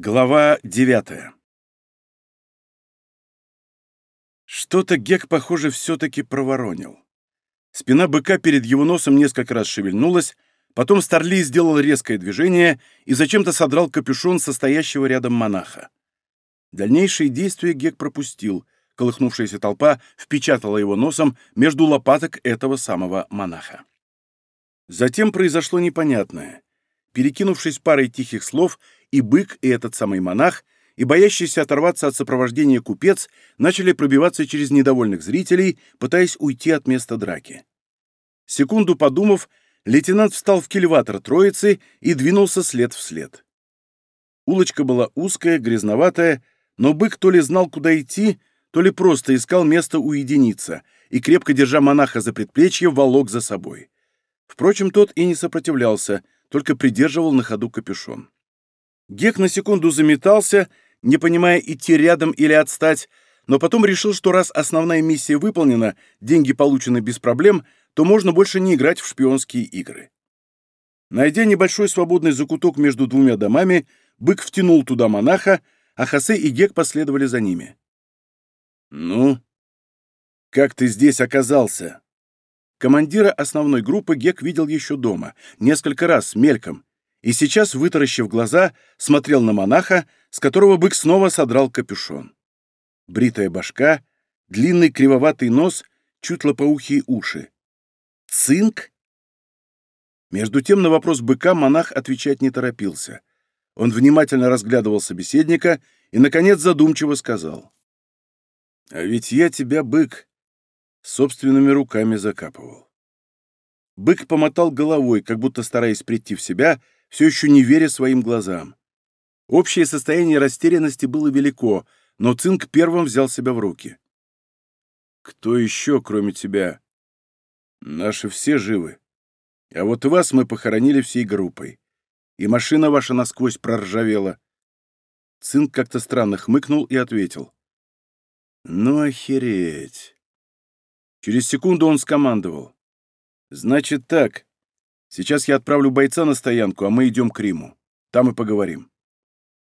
Глава девятая Что-то Гек, похоже, все-таки проворонил. Спина быка перед его носом несколько раз шевельнулась, потом Старли сделал резкое движение и зачем-то содрал капюшон состоящего рядом монаха. Дальнейшие действия Гек пропустил. Колыхнувшаяся толпа впечатала его носом между лопаток этого самого монаха. Затем произошло непонятное. Перекинувшись парой тихих слов, и бык, и этот самый монах, и боящийся оторваться от сопровождения купец начали пробиваться через недовольных зрителей, пытаясь уйти от места драки. Секунду подумав, лейтенант встал в кильватор троицы и двинулся след в след. Улочка была узкая, грязноватая, но бык то ли знал, куда идти, то ли просто искал место уединиться и, крепко держа монаха за предплечье, волок за собой. Впрочем, тот и не сопротивлялся, только придерживал на ходу капюшон. Гек на секунду заметался, не понимая, идти рядом или отстать, но потом решил, что раз основная миссия выполнена, деньги получены без проблем, то можно больше не играть в шпионские игры. Найдя небольшой свободный закуток между двумя домами, бык втянул туда монаха, а Хосе и Гек последовали за ними. «Ну, как ты здесь оказался?» Командира основной группы Гек видел еще дома, несколько раз, мельком, и сейчас, вытаращив глаза, смотрел на монаха, с которого бык снова содрал капюшон. Бритая башка, длинный кривоватый нос, чуть лопоухие уши. Цинк? Между тем на вопрос быка монах отвечать не торопился. Он внимательно разглядывал собеседника и, наконец, задумчиво сказал. «А ведь я тебя, бык, собственными руками закапывал». Бык помотал головой, как будто стараясь прийти в себя, все еще не веря своим глазам. Общее состояние растерянности было велико, но Цинк первым взял себя в руки. «Кто еще, кроме тебя?» «Наши все живы. А вот вас мы похоронили всей группой. И машина ваша насквозь проржавела». Цинк как-то странно хмыкнул и ответил. «Ну, охереть!» Через секунду он скомандовал. «Значит так, Сейчас я отправлю бойца на стоянку, а мы идем к Риму. Там и поговорим».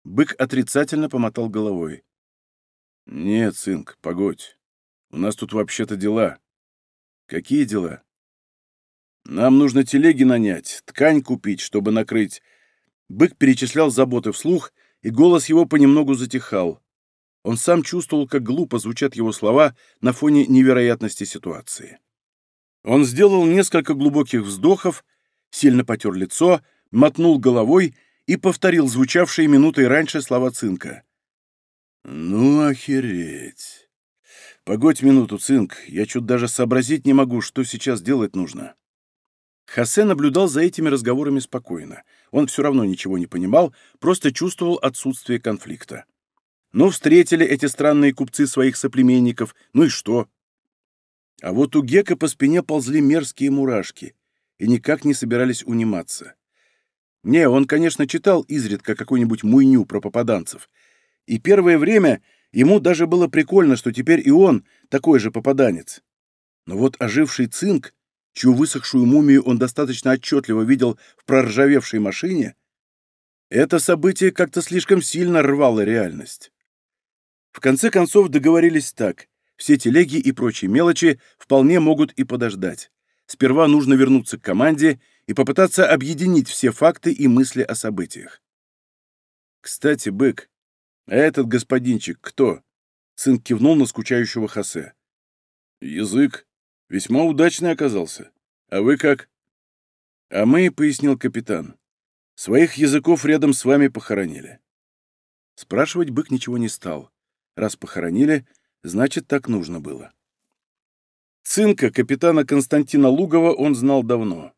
Бык отрицательно помотал головой. «Нет, сынк, погодь. У нас тут вообще-то дела». «Какие дела?» «Нам нужно телеги нанять, ткань купить, чтобы накрыть». Бык перечислял заботы вслух, и голос его понемногу затихал. Он сам чувствовал, как глупо звучат его слова на фоне невероятности ситуации. Он сделал несколько глубоких вздохов сильно потер лицо, мотнул головой и повторил звучавшие минутой раньше слова Цинка. «Ну, охереть! Погодь минуту, Цинк, я чуть даже сообразить не могу, что сейчас делать нужно». Хосе наблюдал за этими разговорами спокойно. Он все равно ничего не понимал, просто чувствовал отсутствие конфликта. Ну, встретили эти странные купцы своих соплеменников, ну и что? А вот у Гека по спине ползли мерзкие мурашки и никак не собирались униматься. Не, он, конечно, читал изредка какую-нибудь муйню про попаданцев, и первое время ему даже было прикольно, что теперь и он такой же попаданец. Но вот оживший цинк, чью высохшую мумию он достаточно отчетливо видел в проржавевшей машине, это событие как-то слишком сильно рвало реальность. В конце концов договорились так. Все телеги и прочие мелочи вполне могут и подождать. Сперва нужно вернуться к команде и попытаться объединить все факты и мысли о событиях. «Кстати, бык, а этот господинчик кто?» Сын кивнул на скучающего Хосе. «Язык. Весьма удачный оказался. А вы как?» «А мы», — пояснил капитан, — «своих языков рядом с вами похоронили». Спрашивать бык ничего не стал. Раз похоронили, значит, так нужно было. Цинка, капитана Константина Лугова, он знал давно.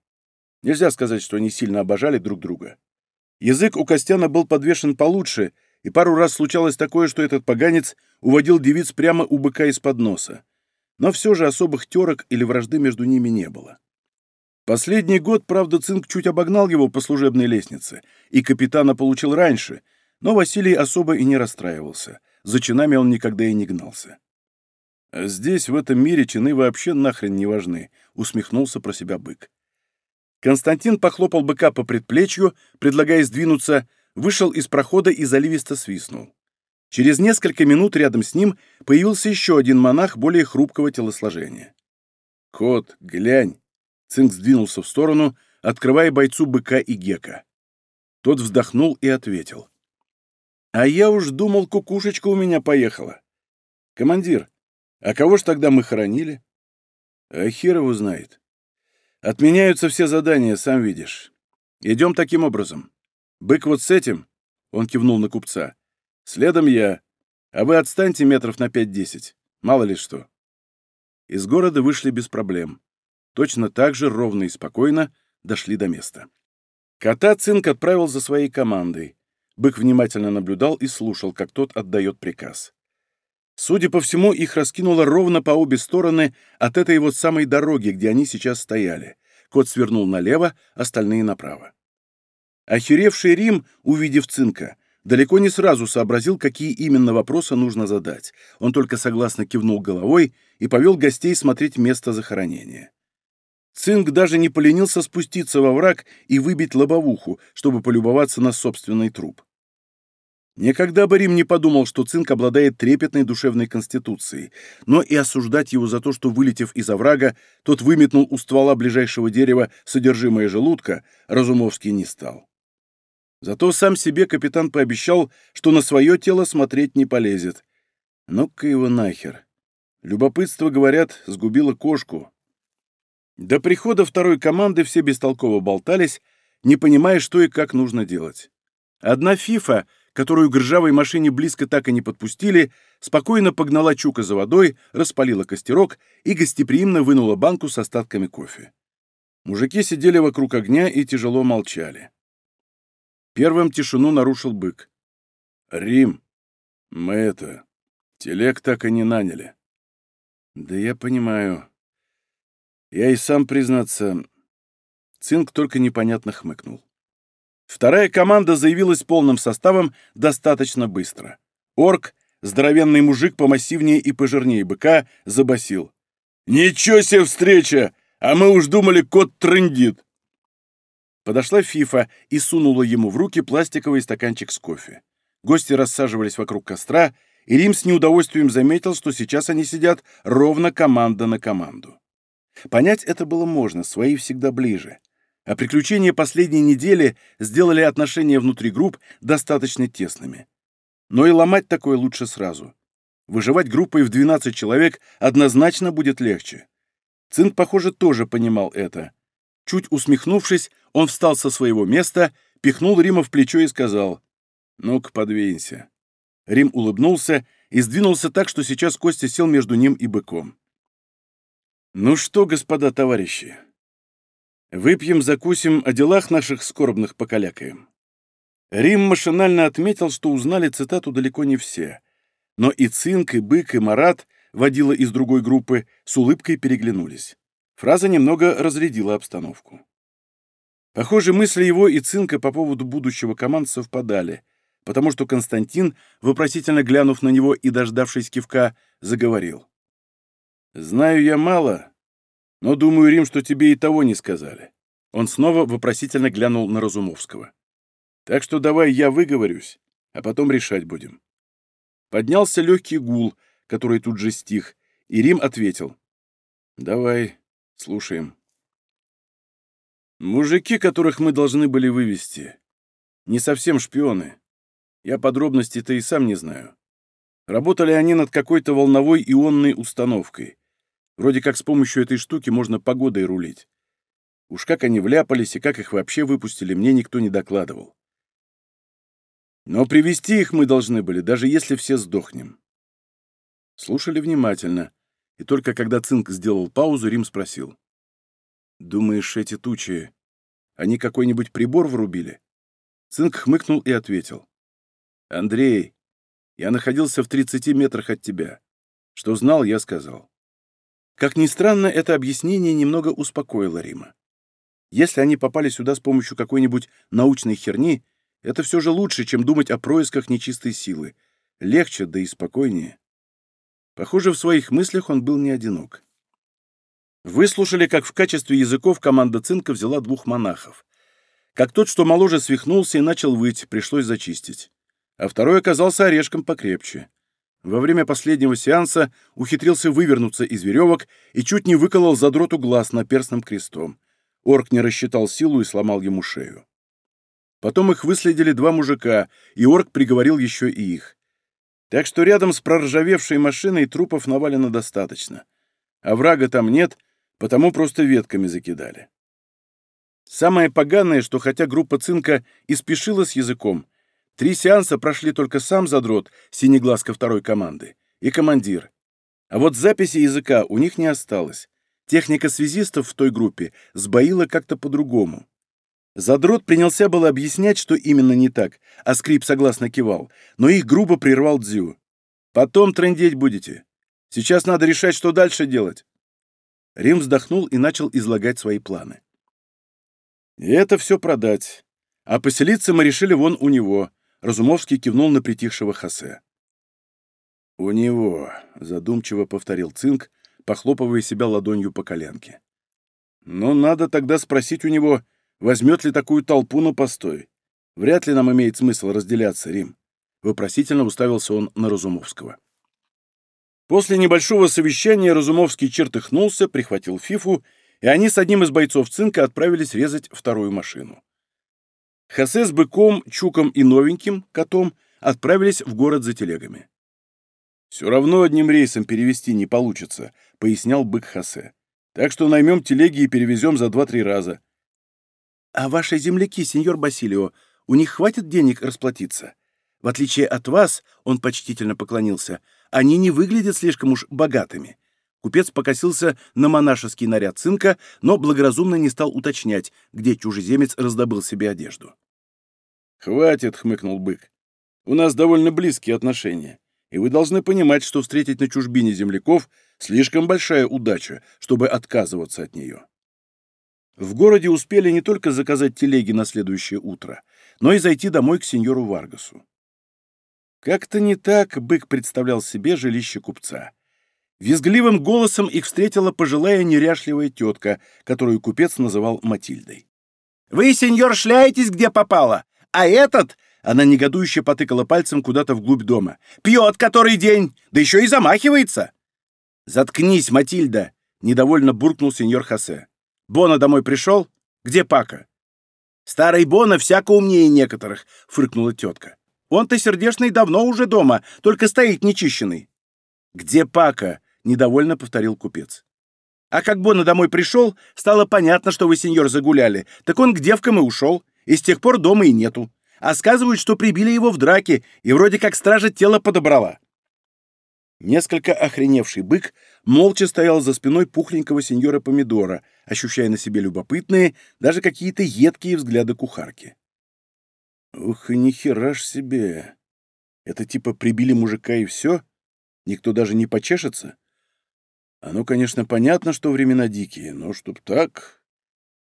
Нельзя сказать, что они сильно обожали друг друга. Язык у Костяна был подвешен получше, и пару раз случалось такое, что этот поганец уводил девиц прямо у быка из-под носа. Но все же особых терок или вражды между ними не было. Последний год, правда, Цинк чуть обогнал его по служебной лестнице, и капитана получил раньше, но Василий особо и не расстраивался. За чинами он никогда и не гнался. «Здесь, в этом мире, чины вообще нахрен не важны», — усмехнулся про себя бык. Константин похлопал быка по предплечью, предлагая сдвинуться, вышел из прохода и заливисто свистнул. Через несколько минут рядом с ним появился еще один монах более хрупкого телосложения. «Кот, глянь!» Цинк сдвинулся в сторону, открывая бойцу быка и гека. Тот вздохнул и ответил. «А я уж думал, кукушечка у меня поехала. Командир, а кого ж тогда мы хоронили?» «А хер его знает. Отменяются все задания, сам видишь. Идем таким образом. Бык вот с этим, — он кивнул на купца, — следом я, а вы отстаньте метров на пять-десять, мало ли что». Из города вышли без проблем. Точно так же, ровно и спокойно, дошли до места. Кота Цинк отправил за своей командой. Бык внимательно наблюдал и слушал, как тот отдает приказ. Судя по всему, их раскинуло ровно по обе стороны от этой вот самой дороги, где они сейчас стояли. Кот свернул налево, остальные направо. Охеревший Рим, увидев Цинка, далеко не сразу сообразил, какие именно вопросы нужно задать. Он только согласно кивнул головой и повел гостей смотреть место захоронения. Цинк даже не поленился спуститься во враг и выбить лобовуху, чтобы полюбоваться на собственный труп. Никогда бы Рим не подумал, что Цинк обладает трепетной душевной конституцией, но и осуждать его за то, что, вылетев из оврага, тот выметнул у ствола ближайшего дерева содержимое желудка, Разумовский не стал. Зато сам себе капитан пообещал, что на свое тело смотреть не полезет. Ну-ка его нахер. Любопытство, говорят, сгубило кошку. До прихода второй команды все бестолково болтались, не понимая, что и как нужно делать. Одна фифа — которую к ржавой машине близко так и не подпустили, спокойно погнала Чука за водой, распалила костерок и гостеприимно вынула банку с остатками кофе. Мужики сидели вокруг огня и тяжело молчали. Первым тишину нарушил бык. «Рим, мы это... Телег так и не наняли». «Да я понимаю. Я и сам, признаться...» Цинк только непонятно хмыкнул. Вторая команда заявилась полным составом достаточно быстро. Орк, здоровенный мужик помассивнее и пожирнее быка, забасил. «Ничего себе встреча! А мы уж думали, кот трындит!» Подошла Фифа и сунула ему в руки пластиковый стаканчик с кофе. Гости рассаживались вокруг костра, и Рим с неудовольствием заметил, что сейчас они сидят ровно команда на команду. Понять это было можно, свои всегда ближе а приключения последней недели сделали отношения внутри групп достаточно тесными. Но и ломать такое лучше сразу. Выживать группой в 12 человек однозначно будет легче. Цинк, похоже, тоже понимал это. Чуть усмехнувшись, он встал со своего места, пихнул Рима в плечо и сказал «Ну-ка, подвинься». Рим улыбнулся и сдвинулся так, что сейчас Костя сел между ним и быком. «Ну что, господа товарищи, Выпьем, закусим, о делах наших скорбных покалякаем. Рим машинально отметил, что узнали цитату далеко не все. Но и Цинк, и Бык, и Марат, водила из другой группы, с улыбкой переглянулись. Фраза немного разрядила обстановку. Похоже, мысли его и Цинка по поводу будущего команд совпадали, потому что Константин, вопросительно глянув на него и дождавшись кивка, заговорил. «Знаю я мало, но думаю, Рим, что тебе и того не сказали. Он снова вопросительно глянул на Разумовского. Так что давай я выговорюсь, а потом решать будем. Поднялся легкий гул, который тут же стих, и Рим ответил. Давай, слушаем. Мужики, которых мы должны были вывести, не совсем шпионы. Я подробностей-то и сам не знаю. Работали они над какой-то волновой ионной установкой. Вроде как с помощью этой штуки можно погодой рулить. Уж как они вляпались и как их вообще выпустили, мне никто не докладывал. Но привести их мы должны были, даже если все сдохнем. Слушали внимательно, и только когда Цинк сделал паузу, Рим спросил. «Думаешь, эти тучи, они какой-нибудь прибор врубили?» Цинк хмыкнул и ответил. «Андрей, я находился в 30 метрах от тебя. Что знал, я сказал. Как ни странно, это объяснение немного успокоило Рима. Если они попали сюда с помощью какой-нибудь научной херни, это все же лучше, чем думать о происках нечистой силы. Легче, да и спокойнее. Похоже, в своих мыслях он был не одинок. Выслушали, как в качестве языков команда Цинка взяла двух монахов. как тот, что моложе, свихнулся и начал выть, пришлось зачистить. А второй оказался орешком покрепче. Во время последнего сеанса ухитрился вывернуться из веревок и чуть не выколол задроту глаз наперстным крестом. Орк не рассчитал силу и сломал ему шею. Потом их выследили два мужика, и орк приговорил еще и их. Так что рядом с проржавевшей машиной трупов навалено достаточно. А врага там нет, потому просто ветками закидали. Самое поганое, что хотя группа цинка и спешила с языком, три сеанса прошли только сам задрот, синеглазка второй команды, и командир. А вот записи языка у них не осталось. Техника связистов в той группе сбоила как-то по-другому. Задрот принялся было объяснять, что именно не так, а скрип согласно кивал, но их грубо прервал Дзю. «Потом трындеть будете. Сейчас надо решать, что дальше делать». Рим вздохнул и начал излагать свои планы. «И это все продать. А поселиться мы решили вон у него», — Разумовский кивнул на притихшего Хосе. «У него», — задумчиво повторил Цинк, похлопывая себя ладонью по коленке. «Ну, надо тогда спросить у него, Возьмет ли такую толпу на постой? Вряд ли нам имеет смысл разделяться, Рим. Вопросительно уставился он на Разумовского. После небольшого совещания Разумовский чертыхнулся, прихватил фифу, и они с одним из бойцов цинка отправились резать вторую машину. Хосе с быком, чуком и новеньким, котом, отправились в город за телегами. «Все равно одним рейсом перевести не получится», — пояснял бык Хосе. «Так что наймем телеги и перевезем за два-три раза. «А ваши земляки, сеньор Басилио, у них хватит денег расплатиться? В отличие от вас, — он почтительно поклонился, — они не выглядят слишком уж богатыми». Купец покосился на монашеский наряд цинка, но благоразумно не стал уточнять, где чужеземец раздобыл себе одежду. «Хватит», — хмыкнул бык. «У нас довольно близкие отношения, и вы должны понимать, что встретить на чужбине земляков — слишком большая удача, чтобы отказываться от нее». В городе успели не только заказать телеги на следующее утро, но и зайти домой к сеньору Варгасу. Как-то не так бык представлял себе жилище купца. Визгливым голосом их встретила пожилая неряшливая тетка, которую купец называл Матильдой. «Вы, сеньор, шляетесь, где попало, а этот...» Она негодующе потыкала пальцем куда-то вглубь дома. «Пьет который день, да еще и замахивается!» «Заткнись, Матильда!» — недовольно буркнул сеньор Хосе. Бона домой пришел? Где Пака?» «Старый Бона всяко умнее некоторых», — фыркнула тетка. «Он-то сердечный давно уже дома, только стоит нечищенный». «Где Пака?» — недовольно повторил купец. «А как Бона домой пришел, стало понятно, что вы, сеньор, загуляли. Так он к девкам и ушел, и с тех пор дома и нету. А сказывают, что прибили его в драке, и вроде как стража тело подобрала». Несколько охреневший бык молча стоял за спиной пухленького сеньора Помидора, ощущая на себе любопытные, даже какие-то едкие взгляды кухарки. «Ух, и нихера ж себе! Это типа прибили мужика и все? Никто даже не почешется? Оно, конечно, понятно, что времена дикие, но чтоб так...»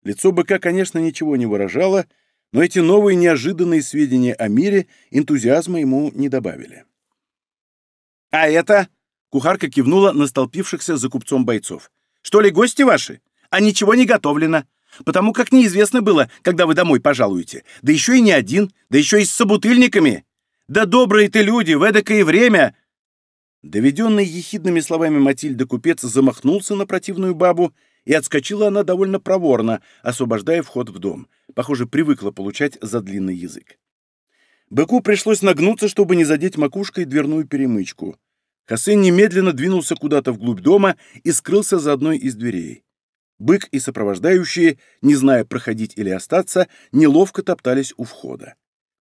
Лицо быка, конечно, ничего не выражало, но эти новые неожиданные сведения о мире энтузиазма ему не добавили. «А это?» — кухарка кивнула на столпившихся за купцом бойцов. «Что ли, гости ваши? А ничего не готовлено. Потому как неизвестно было, когда вы домой пожалуете. Да еще и не один, да еще и с собутыльниками. Да добрые ты люди, в эдакое время!» Доведенный ехидными словами Матильда купец замахнулся на противную бабу, и отскочила она довольно проворно, освобождая вход в дом. Похоже, привыкла получать за длинный язык. Быку пришлось нагнуться, чтобы не задеть макушкой дверную перемычку. Хасен немедленно двинулся куда-то вглубь дома и скрылся за одной из дверей. Бык и сопровождающие, не зная, проходить или остаться, неловко топтались у входа.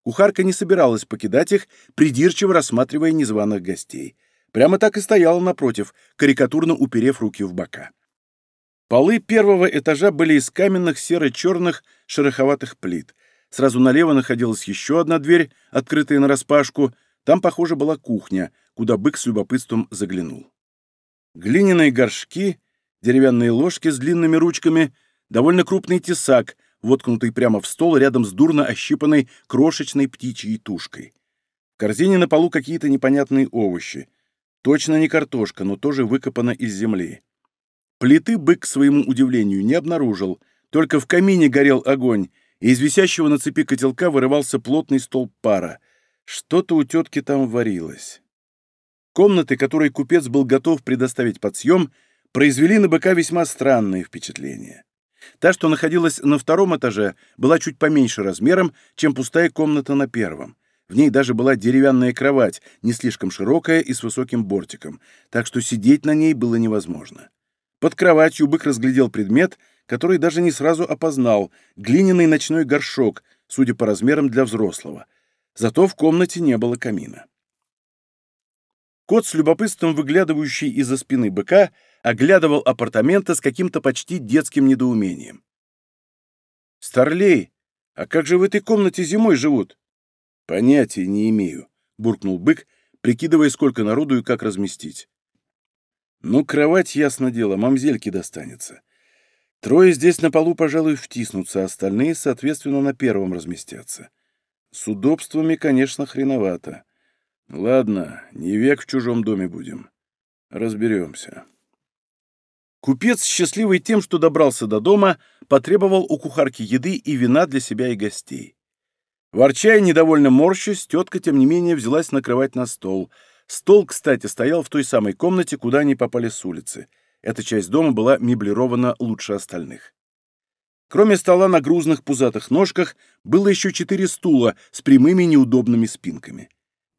Кухарка не собиралась покидать их, придирчиво рассматривая незваных гостей. Прямо так и стояла напротив, карикатурно уперев руки в бока. Полы первого этажа были из каменных серо-черных шероховатых плит — Сразу налево находилась еще одна дверь, открытая нараспашку. Там, похоже, была кухня, куда бык с любопытством заглянул. Глиняные горшки, деревянные ложки с длинными ручками, довольно крупный тесак, воткнутый прямо в стол рядом с дурно ощипанной крошечной птичьей тушкой. В корзине на полу какие-то непонятные овощи. Точно не картошка, но тоже выкопана из земли. Плиты бык, к своему удивлению, не обнаружил, только в камине горел огонь, и из висящего на цепи котелка вырывался плотный столб пара. Что-то у тетки там варилось. Комнаты, которые купец был готов предоставить под съем, произвели на быка весьма странное впечатление. Та, что находилась на втором этаже, была чуть поменьше размером, чем пустая комната на первом. В ней даже была деревянная кровать, не слишком широкая и с высоким бортиком, так что сидеть на ней было невозможно. Под кроватью бык разглядел предмет, который даже не сразу опознал — глиняный ночной горшок, судя по размерам для взрослого. Зато в комнате не было камина. Кот с любопытством, выглядывающий из-за спины быка, оглядывал апартаменты с каким-то почти детским недоумением. «Старлей, а как же в этой комнате зимой живут?» «Понятия не имею», — буркнул бык, прикидывая, сколько народу и как разместить. «Ну, кровать, ясно дело, мамзельке достанется. Трое здесь на полу, пожалуй, втиснутся, остальные, соответственно, на первом разместятся. С удобствами, конечно, хреновато. Ладно, не век в чужом доме будем. Разберемся». Купец, счастливый тем, что добрался до дома, потребовал у кухарки еды и вина для себя и гостей. Ворча и недовольно морщась, тетка, тем не менее, взялась накрывать на стол. Стол, кстати, стоял в той самой комнате, куда они попали с улицы. Эта часть дома была меблирована лучше остальных. Кроме стола на грузных пузатых ножках, было еще четыре стула с прямыми неудобными спинками.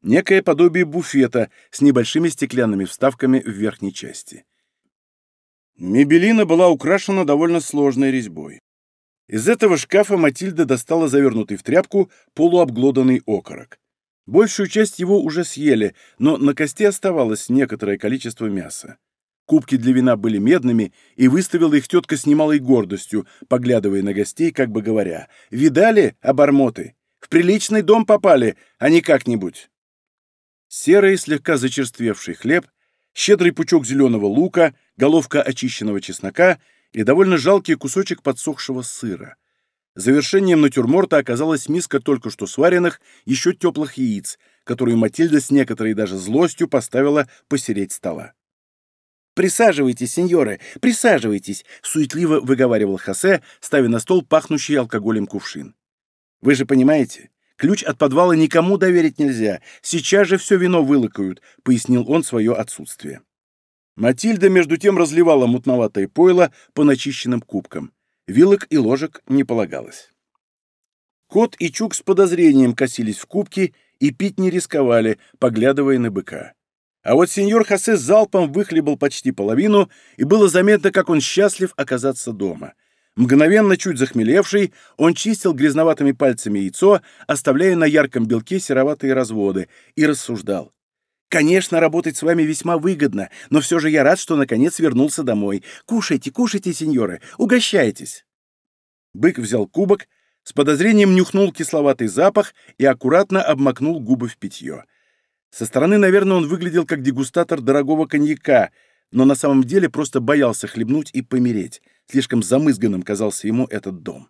Некое подобие буфета с небольшими стеклянными вставками в верхней части. Мебелина была украшена довольно сложной резьбой. Из этого шкафа Матильда достала завернутый в тряпку полуобглоданный окорок. Большую часть его уже съели, но на кости оставалось некоторое количество мяса. Кубки для вина были медными, и выставила их тетка с немалой гордостью, поглядывая на гостей, как бы говоря, «Видали, обормоты? В приличный дом попали, а не как-нибудь». Серый, слегка зачерствевший хлеб, щедрый пучок зеленого лука, головка очищенного чеснока — и довольно жалкий кусочек подсохшего сыра. Завершением натюрморта оказалась миска только что сваренных, еще теплых яиц, которую Матильда с некоторой даже злостью поставила посереть стола. «Присаживайтесь, сеньоры, присаживайтесь!» — суетливо выговаривал Хосе, ставя на стол пахнущий алкоголем кувшин. «Вы же понимаете, ключ от подвала никому доверить нельзя. Сейчас же все вино вылакают», — пояснил он свое отсутствие. Матильда, между тем, разливала мутноватое пойло по начищенным кубкам. Вилок и ложек не полагалось. Кот и Чук с подозрением косились в кубки и пить не рисковали, поглядывая на быка. А вот сеньор Хосе залпом выхлебал почти половину, и было заметно, как он счастлив оказаться дома. Мгновенно чуть захмелевший, он чистил грязноватыми пальцами яйцо, оставляя на ярком белке сероватые разводы, и рассуждал. Конечно, работать с вами весьма выгодно, но все же я рад, что наконец вернулся домой. Кушайте, кушайте, сеньоры, угощайтесь. Бык взял кубок, с подозрением нюхнул кисловатый запах и аккуратно обмакнул губы в питье. Со стороны, наверное, он выглядел как дегустатор дорогого коньяка, но на самом деле просто боялся хлебнуть и помереть. Слишком замызганным казался ему этот дом.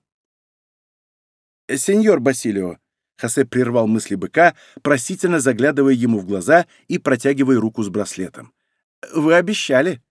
«Сеньор Басилио», Хосе прервал мысли быка, просительно заглядывая ему в глаза и протягивая руку с браслетом. «Вы обещали».